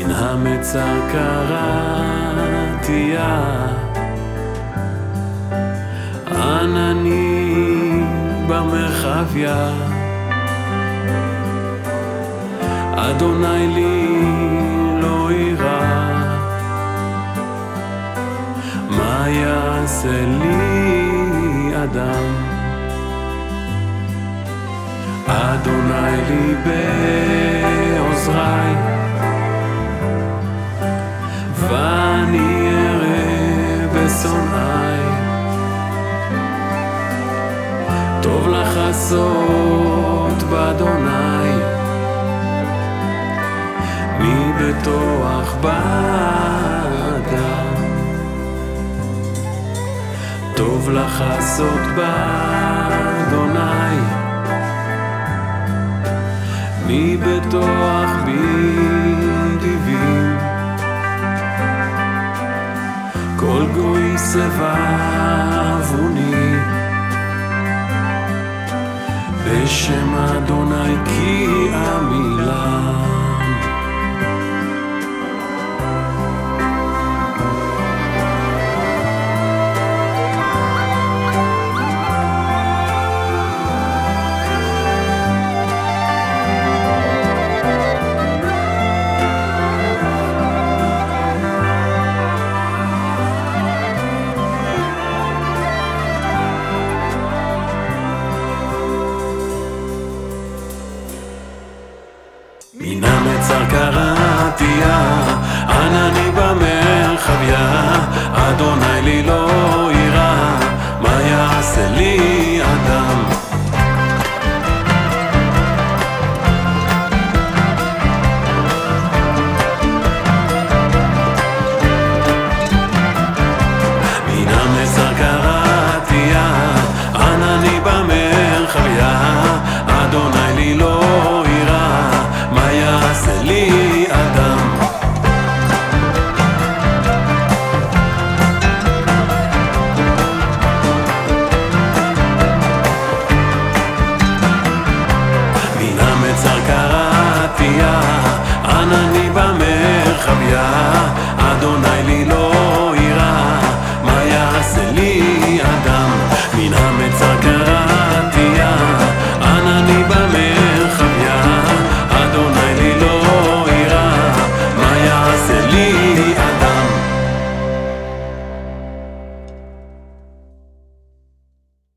המצר קראתיה ענני במרחביה אדוני לי לא יירא. מה יעשה לי אדם? אדוני לי בעוזרי לחסות באדוני. מבטוח באדם? טוב לחסות באדוני. מבטוח בנדיבים כל גוי סבבוני בשם אדוני כי עמילם מן המצר קראתיה, ענני במרחביה, אדוני לי לא